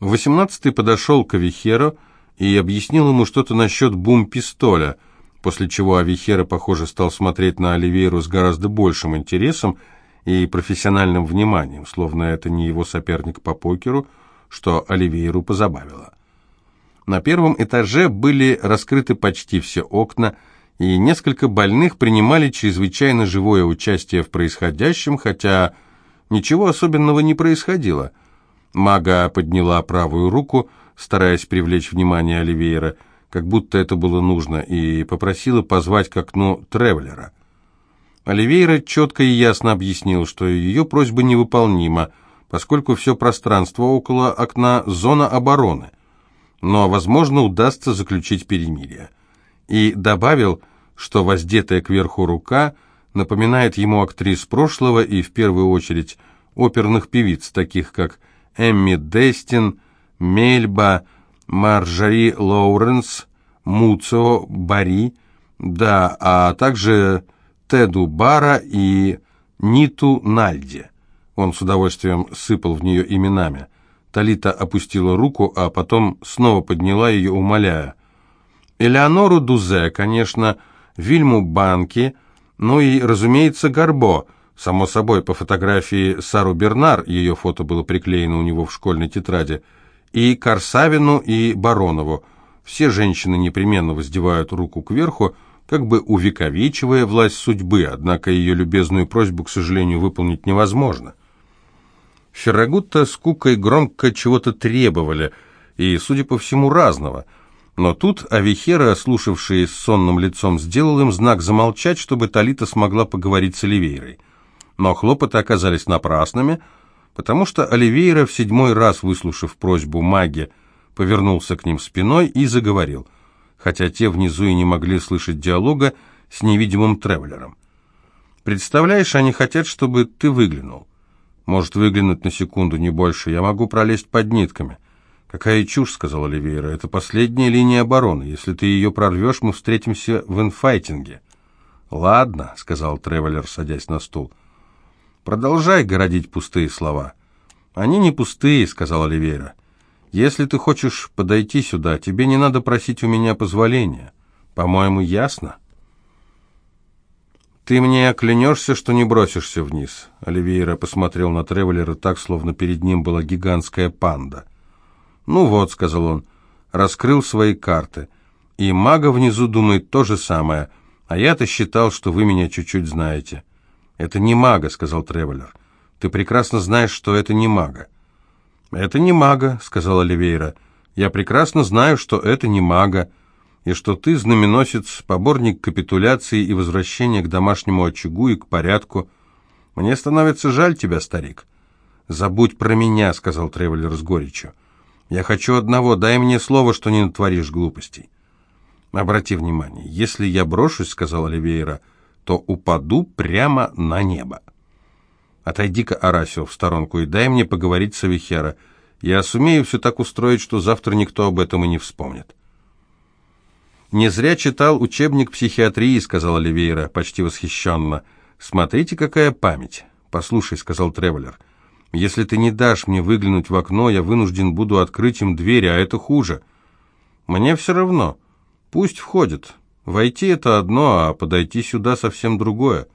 Восемнадцатый подошел к Авихеро и объяснил ему что-то насчет бум-пистоля, после чего Авихера, похоже, стал смотреть на Оливейру с гораздо большим интересом и профессиональным вниманием, словно это не его соперник по покеру, что Оливейру позабавило. На первом этаже были раскрыты почти все окна, и несколько больных принимали чрезвычайно живое участие в происходящем, хотя ничего особенного не происходило. Мага подняла правую руку, стараясь привлечь внимание Оливейра, как будто это было нужно, и попросила позвать к окну Тревелера. Оливейра четко и ясно объяснил, что ее просьба невыполнима, поскольку все пространство около окна – зона обороны, но, возможно, удастся заключить перемирие. И добавил, что воздетая кверху рука напоминает ему актрис прошлого и, в первую очередь, оперных певиц, таких как Эмми Дестин, Мельба, Маржари Лоуренс, Муцо Бари, да, а также Теду Бара и Ниту Нальди. Он с удовольствием сыпал в нее именами. Талита опустила руку, а потом снова подняла ее, умоляя. Элеонору Дузе, конечно, Вильму Банки, ну и, разумеется, Горбо. Само собой, по фотографии Сару Бернар, ее фото было приклеено у него в школьной тетради, и Корсавину, и Баронову. Все женщины непременно воздевают руку кверху, как бы увековечивая власть судьбы, однако ее любезную просьбу, к сожалению, выполнить невозможно. Феррагутта с Кукой громко чего-то требовали, и, судя по всему, разного – но тут Авихера, слушавший с сонным лицом, сделал им знак замолчать, чтобы Талита смогла поговорить с Оливейрой. Но хлопоты оказались напрасными, потому что Оливейра, в седьмой раз выслушав просьбу маги, повернулся к ним спиной и заговорил, хотя те внизу и не могли слышать диалога с невидимым тревелером. «Представляешь, они хотят, чтобы ты выглянул. Может, выглянуть на секунду, не больше. Я могу пролезть под нитками». «Какая чушь», — сказал Оливейра. «Это последняя линия обороны. Если ты ее прорвешь, мы встретимся в инфайтинге». «Ладно», — сказал Тревелер, садясь на стул. «Продолжай городить пустые слова». «Они не пустые», — сказал Оливейра. «Если ты хочешь подойти сюда, тебе не надо просить у меня позволения. По-моему, ясно?» «Ты мне клянешься, что не бросишься вниз?» Оливейра посмотрел на Тревелера так, словно перед ним была гигантская панда. «Ну вот», — сказал он, — раскрыл свои карты. «И мага внизу думает то же самое, а я-то считал, что вы меня чуть-чуть знаете». «Это не мага», — сказал Тревелер. «Ты прекрасно знаешь, что это не мага». «Это не мага», — сказала Оливейра. «Я прекрасно знаю, что это не мага, и что ты знаменосец, поборник капитуляции и возвращения к домашнему очагу и к порядку. Мне становится жаль тебя, старик». «Забудь про меня», — сказал Тревелер с горечью. Я хочу одного, дай мне слово, что не натворишь глупостей. Обрати внимание, если я брошусь, сказал Оливейра, то упаду прямо на небо. Отойди-ка, Арасио, в сторонку и дай мне поговорить с Авихера. Я сумею все так устроить, что завтра никто об этом и не вспомнит. «Не зря читал учебник психиатрии», — сказал Оливейра, почти восхищенно. «Смотрите, какая память». «Послушай», — сказал Тревелер, — если ты не дашь мне выглянуть в окно, я вынужден буду открыть им двери, а это хуже. Мне все равно. Пусть входят. Войти это одно, а подойти сюда совсем другое.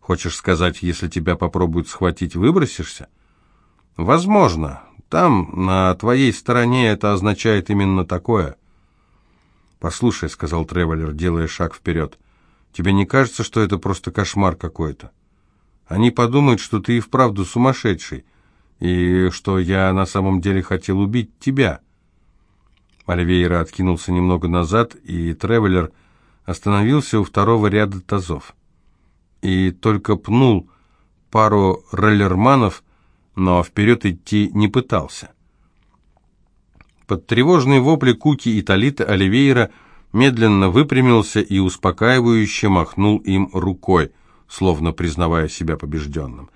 Хочешь сказать, если тебя попробуют схватить, выбросишься? Возможно. Там, на твоей стороне, это означает именно такое. «Послушай», — сказал Тревелер, делая шаг вперед, — «тебе не кажется, что это просто кошмар какой-то?» Они подумают, что ты и вправду сумасшедший, и что я на самом деле хотел убить тебя». Оливейра откинулся немного назад, и Тревелер остановился у второго ряда тазов. И только пнул пару роллерманов, но вперед идти не пытался. Под тревожные вопли Куки и Талита Оливейра медленно выпрямился и успокаивающе махнул им рукой – словно признавая себя побежденным.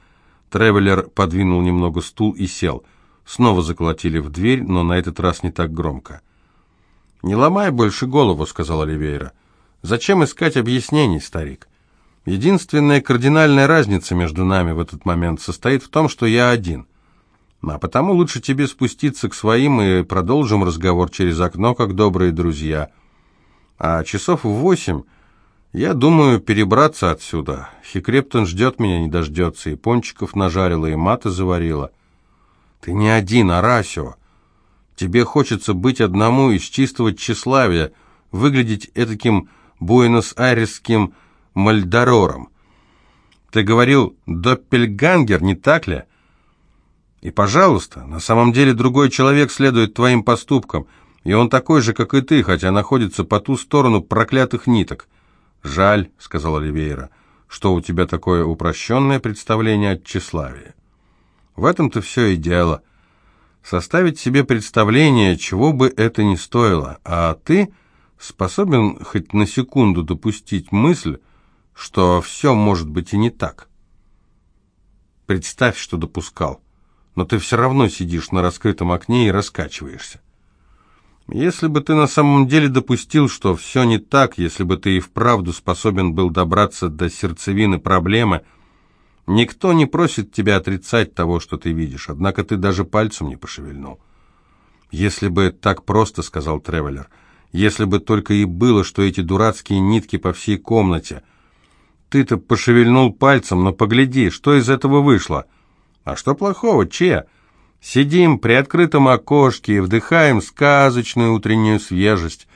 Тревелер подвинул немного стул и сел. Снова заколотили в дверь, но на этот раз не так громко. «Не ломай больше голову», — сказал Оливейра. «Зачем искать объяснений, старик? Единственная кардинальная разница между нами в этот момент состоит в том, что я один. А потому лучше тебе спуститься к своим и продолжим разговор через окно, как добрые друзья. А часов в восемь я думаю перебраться отсюда. Хикрептон ждет меня, не дождется, и пончиков нажарила, и маты заварила. Ты не один, Арасио. Тебе хочется быть одному из чистого тщеславия, выглядеть этаким буэнос-айресским мальдорором. Ты говорил «доппельгангер», не так ли? И, пожалуйста, на самом деле другой человек следует твоим поступкам, и он такой же, как и ты, хотя находится по ту сторону проклятых ниток. «Жаль», — сказал Оливейра, — «что у тебя такое упрощенное представление о тщеславии». В этом-то все и дело. Составить себе представление, чего бы это ни стоило, а ты способен хоть на секунду допустить мысль, что все может быть и не так. Представь, что допускал, но ты все равно сидишь на раскрытом окне и раскачиваешься. Если бы ты на самом деле допустил, что все не так, если бы ты и вправду способен был добраться до сердцевины проблемы, никто не просит тебя отрицать того, что ты видишь, однако ты даже пальцем не пошевельнул. «Если бы так просто», — сказал Тревелер, — «если бы только и было, что эти дурацкие нитки по всей комнате. Ты-то пошевельнул пальцем, но погляди, что из этого вышло». «А что плохого, Че?» Сидим при открытом окошке и вдыхаем сказочную утреннюю свежесть.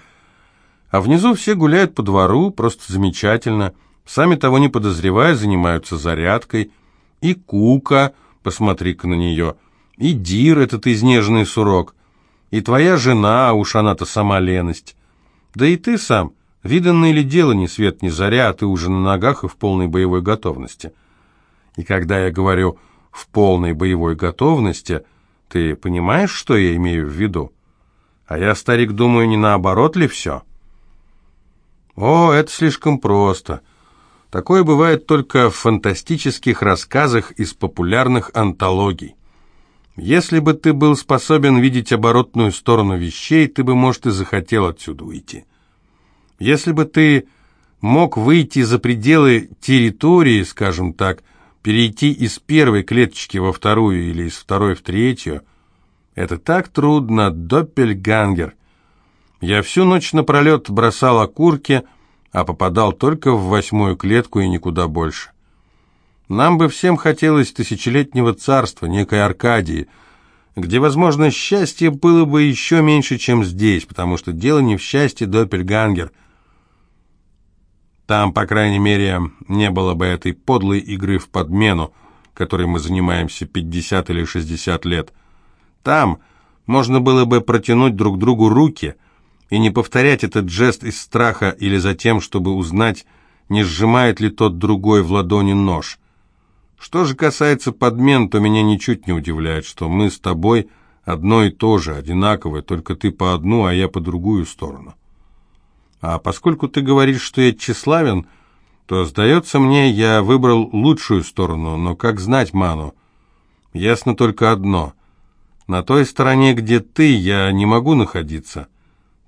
А внизу все гуляют по двору, просто замечательно. Сами того не подозревая, занимаются зарядкой. И Кука, посмотри-ка на нее, и Дир, этот изнеженный сурок, и твоя жена, а уж она-то сама леность. Да и ты сам, виданное ли дело ни свет ни заря, а ты уже на ногах и в полной боевой готовности. И когда я говорю «в полной боевой готовности», ты понимаешь, что я имею в виду? А я, старик, думаю, не наоборот ли все? О, это слишком просто. Такое бывает только в фантастических рассказах из популярных антологий. Если бы ты был способен видеть оборотную сторону вещей, ты бы, может, и захотел отсюда уйти. Если бы ты мог выйти за пределы территории, скажем так, перейти из первой клеточки во вторую или из второй в третью. Это так трудно, доппельгангер. Я всю ночь напролет бросал окурки, а попадал только в восьмую клетку и никуда больше. Нам бы всем хотелось тысячелетнего царства, некой Аркадии, где, возможно, счастье было бы еще меньше, чем здесь, потому что дело не в счастье, доппельгангер — там, по крайней мере, не было бы этой подлой игры в подмену, которой мы занимаемся 50 или 60 лет. Там можно было бы протянуть друг другу руки и не повторять этот жест из страха или за тем, чтобы узнать, не сжимает ли тот другой в ладони нож. Что же касается подмен, то меня ничуть не удивляет, что мы с тобой одно и то же, одинаковое, только ты по одну, а я по другую сторону. А поскольку ты говоришь, что я тщеславен, то, сдается мне, я выбрал лучшую сторону, но как знать, Ману? Ясно только одно. На той стороне, где ты, я не могу находиться.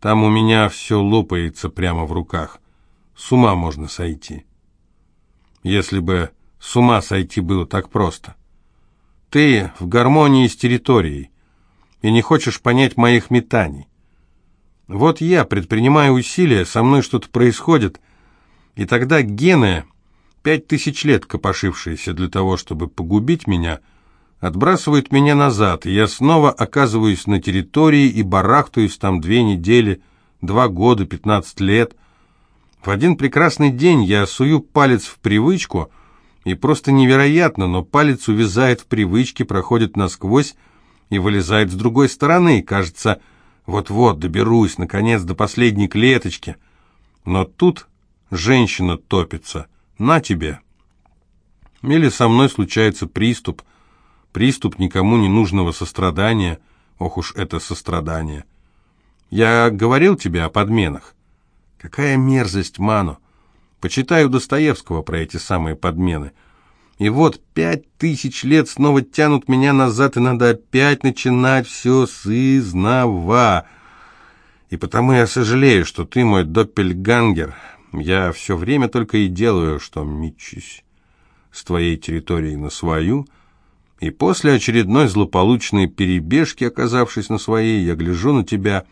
Там у меня все лопается прямо в руках. С ума можно сойти. Если бы с ума сойти было так просто. Ты в гармонии с территорией и не хочешь понять моих метаний. Вот я предпринимаю усилия, со мной что-то происходит, и тогда гены, пять тысяч лет копошившиеся для того, чтобы погубить меня, отбрасывают меня назад, и я снова оказываюсь на территории и барахтаюсь там две недели, два года, пятнадцать лет. В один прекрасный день я сую палец в привычку, и просто невероятно, но палец увязает в привычке, проходит насквозь и вылезает с другой стороны, кажется, вот-вот доберусь, наконец, до последней клеточки. Но тут женщина топится. На тебе. Или со мной случается приступ. Приступ никому не нужного сострадания. Ох уж это сострадание. Я говорил тебе о подменах. Какая мерзость, Ману. Почитаю Достоевского про эти самые подмены. И вот пять тысяч лет снова тянут меня назад, и надо опять начинать все с. И потому я сожалею, что ты мой доппельгангер. Я все время только и делаю, что мечусь с твоей территории на свою, И после очередной злополучной перебежки, оказавшись на своей, я гляжу на тебя,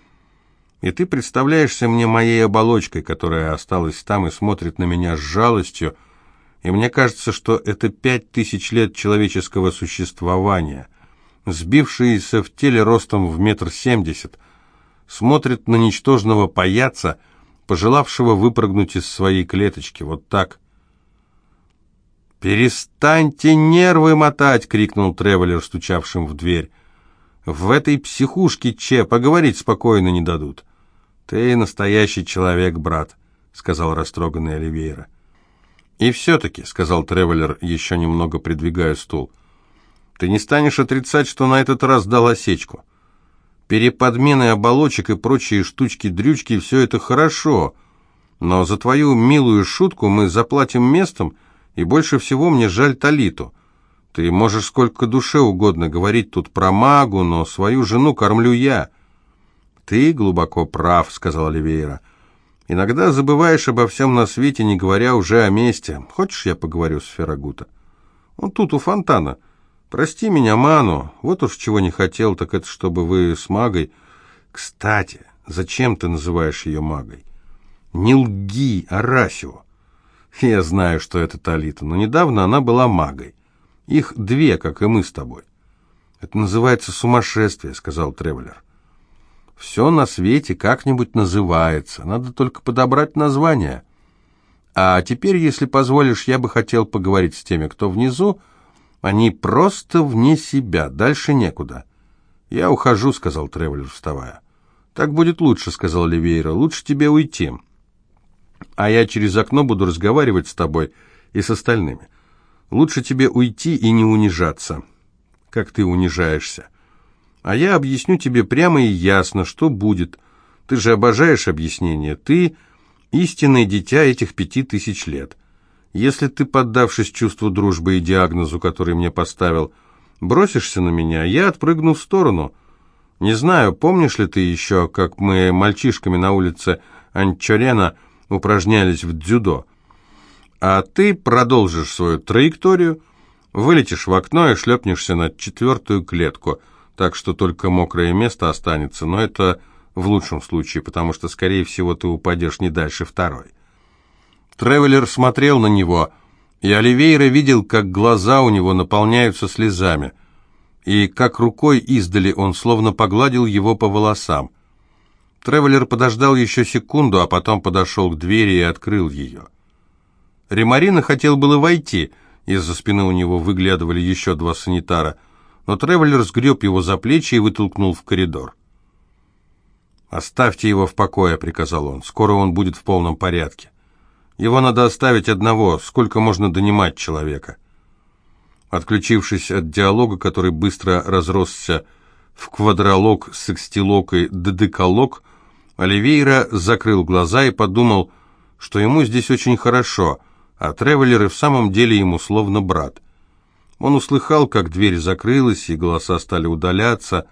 и ты представляешься мне моей оболочкой, которая осталась там и смотрит на меня с жалостью, и мне кажется, что это пять тысяч лет человеческого существования, сбившиеся в теле ростом в метр семьдесят, смотрит на ничтожного паяца, пожелавшего выпрыгнуть из своей клеточки, вот так. «Перестаньте нервы мотать!» — крикнул Тревелер, стучавшим в дверь. «В этой психушке, Че, поговорить спокойно не дадут». «Ты настоящий человек, брат», — сказал растроганный Оливейра. «И все-таки», — сказал Тревелер, еще немного придвигая стул, — «ты не станешь отрицать, что на этот раз дал осечку. Переподмены оболочек и прочие штучки-дрючки — все это хорошо, но за твою милую шутку мы заплатим местом, и больше всего мне жаль Талиту. Ты можешь сколько душе угодно говорить тут про магу, но свою жену кормлю я». «Ты глубоко прав», — сказал Оливейра. Иногда забываешь обо всем на свете, не говоря уже о месте. Хочешь, я поговорю с Феррагута? Он тут, у фонтана. Прости меня, Ману. Вот уж чего не хотел, так это чтобы вы с магой... Кстати, зачем ты называешь ее магой? Не лги, Арасио. Я знаю, что это Талита, но недавно она была магой. Их две, как и мы с тобой. Это называется сумасшествие, сказал Тревелер. Все на свете как-нибудь называется, надо только подобрать название. А теперь, если позволишь, я бы хотел поговорить с теми, кто внизу. Они просто вне себя, дальше некуда. Я ухожу, сказал Тревелер, вставая. Так будет лучше, сказал Ливейра, лучше тебе уйти. А я через окно буду разговаривать с тобой и с остальными. Лучше тебе уйти и не унижаться, как ты унижаешься. А я объясню тебе прямо и ясно, что будет. Ты же обожаешь объяснения. Ты истинное дитя этих пяти тысяч лет. Если ты, поддавшись чувству дружбы и диагнозу, который мне поставил, бросишься на меня, я отпрыгну в сторону. Не знаю, помнишь ли ты еще, как мы мальчишками на улице Анчорена упражнялись в дзюдо? А ты продолжишь свою траекторию, вылетишь в окно и шлепнешься на четвертую клетку – так что только мокрое место останется, но это в лучшем случае, потому что, скорее всего, ты упадешь не дальше второй. Тревелер смотрел на него, и Оливейра видел, как глаза у него наполняются слезами, и как рукой издали он словно погладил его по волосам. Тревелер подождал еще секунду, а потом подошел к двери и открыл ее. Ремарина хотел было войти, из-за спины у него выглядывали еще два санитара – но Тревелер сгреб его за плечи и вытолкнул в коридор. «Оставьте его в покое», — приказал он. «Скоро он будет в полном порядке. Его надо оставить одного, сколько можно донимать человека». Отключившись от диалога, который быстро разросся в квадролог, секстилог и дедеколог, Оливейра закрыл глаза и подумал, что ему здесь очень хорошо, а Тревелер и в самом деле ему словно брат — он услыхал, как дверь закрылась, и голоса стали удаляться.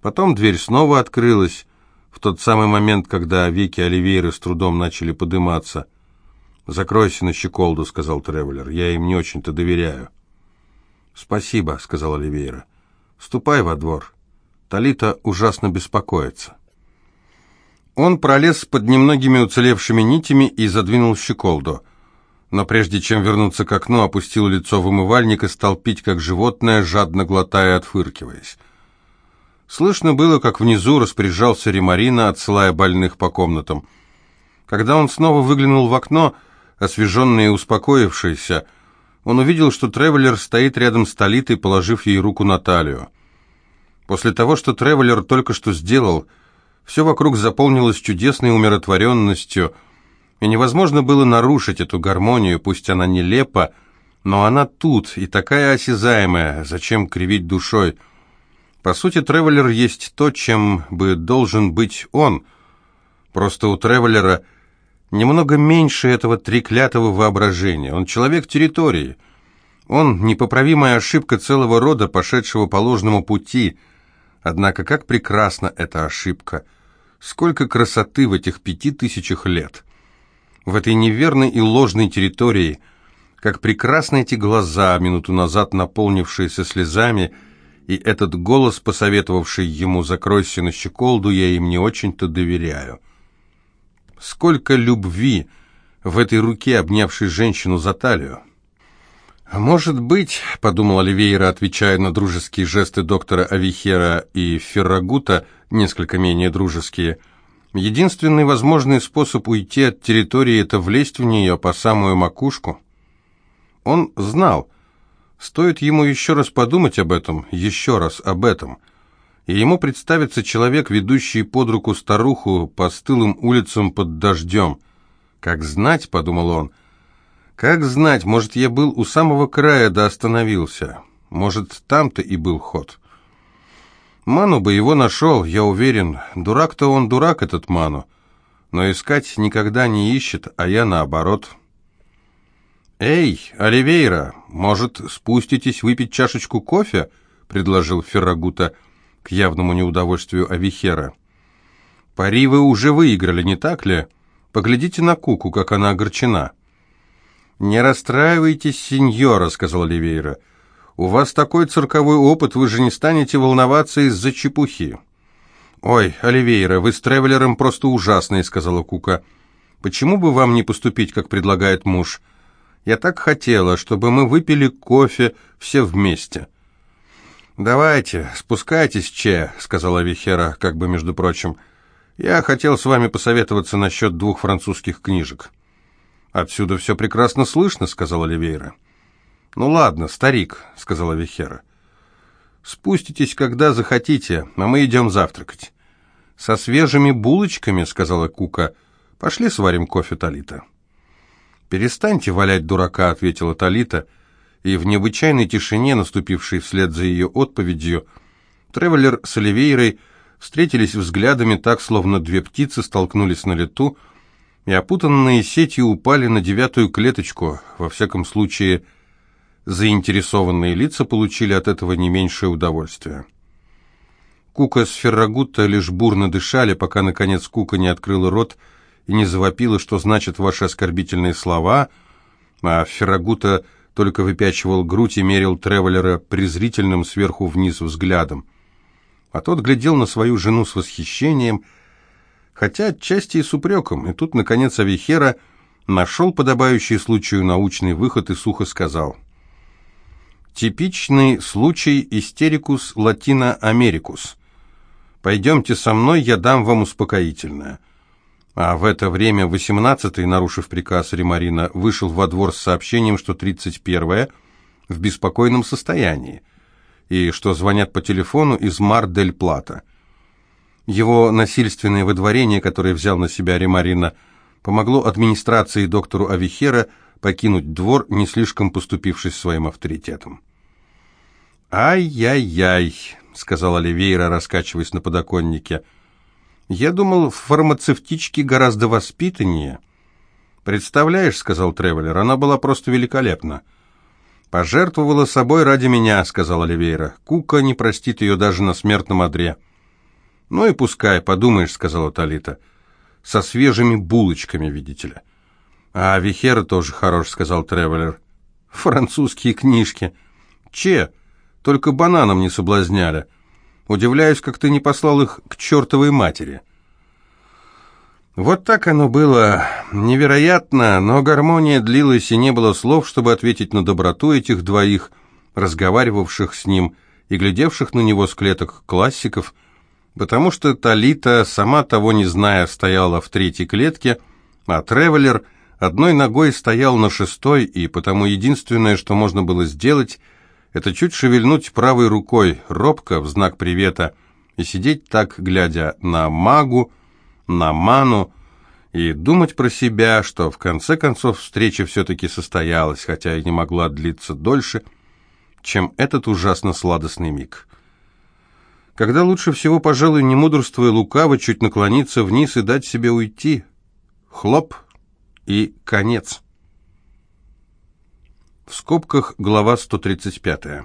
Потом дверь снова открылась, в тот самый момент, когда веки Оливейры с трудом начали подниматься. «Закройся на щеколду», — сказал Тревелер. «Я им не очень-то доверяю». «Спасибо», — сказал Оливейра. «Ступай во двор. Талита ужасно беспокоится». Он пролез под немногими уцелевшими нитями и задвинул щеколду — но прежде чем вернуться к окну, опустил лицо в умывальник и стал пить, как животное, жадно глотая и отфыркиваясь. Слышно было, как внизу распоряжался Ремарина, отсылая больных по комнатам. Когда он снова выглянул в окно, освеженный и успокоившийся, он увидел, что Тревелер стоит рядом с Толитой, положив ей руку на талию. После того, что Тревелер только что сделал, все вокруг заполнилось чудесной умиротворенностью – и невозможно было нарушить эту гармонию, пусть она нелепа, но она тут и такая осязаемая, зачем кривить душой? По сути, Тревелер есть то, чем бы должен быть он. Просто у Тревелера немного меньше этого треклятого воображения. Он человек территории. Он непоправимая ошибка целого рода, пошедшего по ложному пути. Однако как прекрасна эта ошибка! Сколько красоты в этих пяти тысячах лет! В этой неверной и ложной территории, Как прекрасны эти глаза, минуту назад наполнившиеся слезами, и этот голос, посоветовавший ему «закройся на щеколду, я им не очень-то доверяю». Сколько любви в этой руке, обнявшей женщину за талию. «Может быть», — подумал Оливейра, отвечая на дружеские жесты доктора Авихера и Феррагута, несколько менее дружеские, единственный возможный способ уйти от территории — это влезть в нее по самую макушку. Он знал, стоит ему еще раз подумать об этом, еще раз об этом, и ему представится человек, ведущий под руку старуху по стылым улицам под дождем. «Как знать», — подумал он, — как знать, может, я был у самого края да остановился. Может, там-то и был ход. Ману бы его нашел, я уверен. Дурак-то он дурак, этот Ману. Но искать никогда не ищет, а я наоборот. «Эй, Оливейра, может, спуститесь выпить чашечку кофе?» — предложил Феррагута к явному неудовольствию Авихера. «Пари вы уже выиграли, не так ли? Поглядите на Куку, как она огорчена». «Не расстраивайтесь, сеньора», — сказал Оливейра. «У вас такой цирковой опыт, вы же не станете волноваться из-за чепухи». «Ой, Оливейра, вы с Тревелером просто ужасные», — сказала Кука. «Почему бы вам не поступить, как предлагает муж? Я так хотела, чтобы мы выпили кофе все вместе». «Давайте, спускайтесь, Че», — сказала Вихера, как бы между прочим. «Я хотел с вами посоветоваться насчет двух французских книжек». «Отсюда все прекрасно слышно», — сказала Оливейра. «Ну ладно, старик», — сказала Вихера. «Спуститесь, когда захотите, а мы идем завтракать». «Со свежими булочками», — сказала Кука. «Пошли сварим кофе, Талита». «Перестаньте валять дурака», — ответила Талита, и в необычайной тишине, наступившей вслед за ее отповедью, Тревелер с Оливейрой встретились взглядами так, словно две птицы столкнулись на лету, — и опутанные сетью упали на девятую клеточку. Во всяком случае, заинтересованные лица получили от этого не меньшее удовольствие. Кука с Феррагутта лишь бурно дышали, пока, наконец, Кука не открыла рот и не завопила, что значат ваши оскорбительные слова, а Феррагута только выпячивал грудь и мерил Тревелера презрительным сверху вниз взглядом. А тот глядел на свою жену с восхищением – хотя отчасти и с упреком, и тут, наконец, Авихера нашел подобающий случаю научный выход и сухо сказал. «Типичный случай истерикус латино-америкус. Пойдемте со мной, я дам вам успокоительное». А в это время восемнадцатый, нарушив приказ Ремарина, вышел во двор с сообщением, что тридцать первое в беспокойном состоянии, и что звонят по телефону из Мар-дель-Плата. Его насильственное выдворение, которое взял на себя Ремарина, помогло администрации доктору Авихера покинуть двор, не слишком поступившись своим авторитетом. «Ай-яй-яй», — сказал Оливейра, раскачиваясь на подоконнике. «Я думал, фармацевтички гораздо воспитаннее». «Представляешь», — сказал Тревелер, — «она была просто великолепна». «Пожертвовала собой ради меня», — сказал Оливейра. «Кука не простит ее даже на смертном одре». «Ну и пускай, подумаешь», — сказала Талита. «Со свежими булочками, видите ли». «А Вихера тоже хорош», — сказал Тревелер. «Французские книжки». «Че? Только бананом не соблазняли. Удивляюсь, как ты не послал их к чертовой матери». Вот так оно было. Невероятно, но гармония длилась, и не было слов, чтобы ответить на доброту этих двоих, разговаривавших с ним и глядевших на него с клеток классиков — потому что Талита, сама того не зная, стояла в третьей клетке, а Тревелер одной ногой стоял на шестой, и потому единственное, что можно было сделать, это чуть шевельнуть правой рукой, робко, в знак привета, и сидеть так, глядя на магу, на ману, и думать про себя, что в конце концов встреча все-таки состоялась, хотя и не могла длиться дольше, чем этот ужасно сладостный миг когда лучше всего, пожалуй, не мудрствуя лукаво, чуть наклониться вниз и дать себе уйти. Хлоп и конец. В скобках глава 135.